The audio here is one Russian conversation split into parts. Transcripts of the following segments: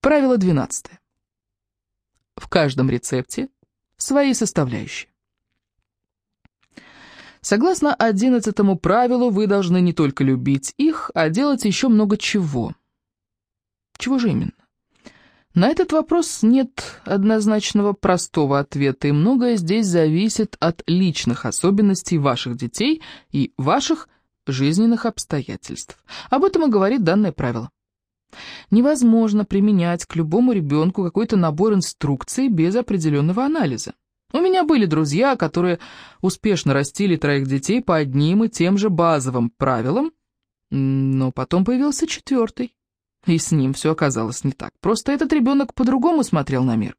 Правило 12. В каждом рецепте свои составляющие. Согласно одиннадцатому правилу, вы должны не только любить их, а делать еще много чего. Чего же именно? На этот вопрос нет однозначного простого ответа, и многое здесь зависит от личных особенностей ваших детей и ваших жизненных обстоятельств. Об этом и говорит данное правило. Невозможно применять к любому ребенку какой-то набор инструкций без определенного анализа. У меня были друзья, которые успешно растили троих детей по одним и тем же базовым правилам, но потом появился четвертый, и с ним все оказалось не так. Просто этот ребенок по-другому смотрел на мир.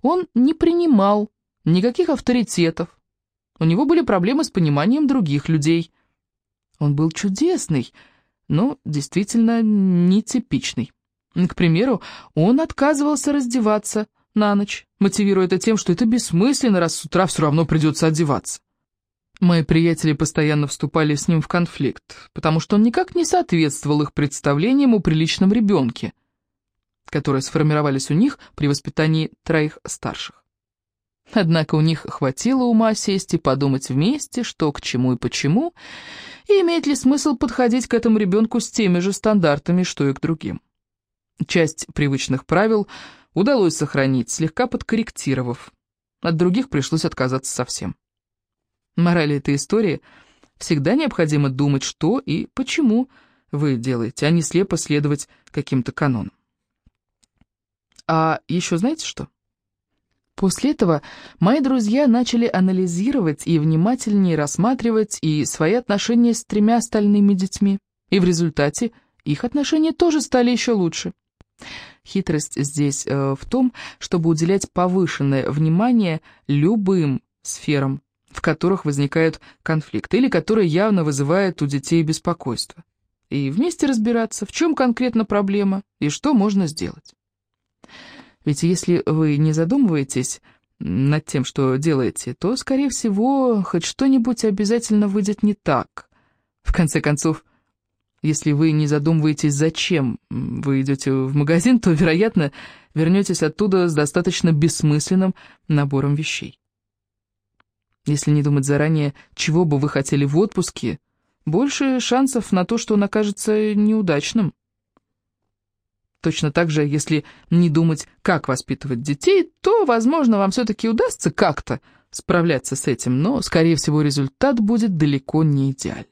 Он не принимал никаких авторитетов, у него были проблемы с пониманием других людей. Он был чудесный, но действительно нетипичный. К примеру, он отказывался раздеваться на ночь, мотивируя это тем, что это бессмысленно, раз с утра все равно придется одеваться. Мои приятели постоянно вступали с ним в конфликт, потому что он никак не соответствовал их представлениям о приличном ребенке, которые сформировались у них при воспитании троих старших. Однако у них хватило ума сесть и подумать вместе, что к чему и почему, и имеет ли смысл подходить к этому ребенку с теми же стандартами, что и к другим. Часть привычных правил удалось сохранить, слегка подкорректировав. От других пришлось отказаться совсем. Мораль этой истории – всегда необходимо думать, что и почему вы делаете, а не слепо следовать каким-то канонам. А еще знаете что? После этого мои друзья начали анализировать и внимательнее рассматривать и свои отношения с тремя остальными детьми, и в результате их отношения тоже стали еще лучше. Хитрость здесь э, в том, чтобы уделять повышенное внимание любым сферам, в которых возникают конфликты или которые явно вызывают у детей беспокойство, и вместе разбираться, в чем конкретно проблема и что можно сделать. Ведь если вы не задумываетесь над тем, что делаете, то, скорее всего, хоть что-нибудь обязательно выйдет не так. В конце концов, если вы не задумываетесь, зачем вы идете в магазин, то, вероятно, вернетесь оттуда с достаточно бессмысленным набором вещей. Если не думать заранее, чего бы вы хотели в отпуске, больше шансов на то, что он окажется неудачным. Точно так же, если не думать, как воспитывать детей, то, возможно, вам все-таки удастся как-то справляться с этим, но, скорее всего, результат будет далеко не идеальным.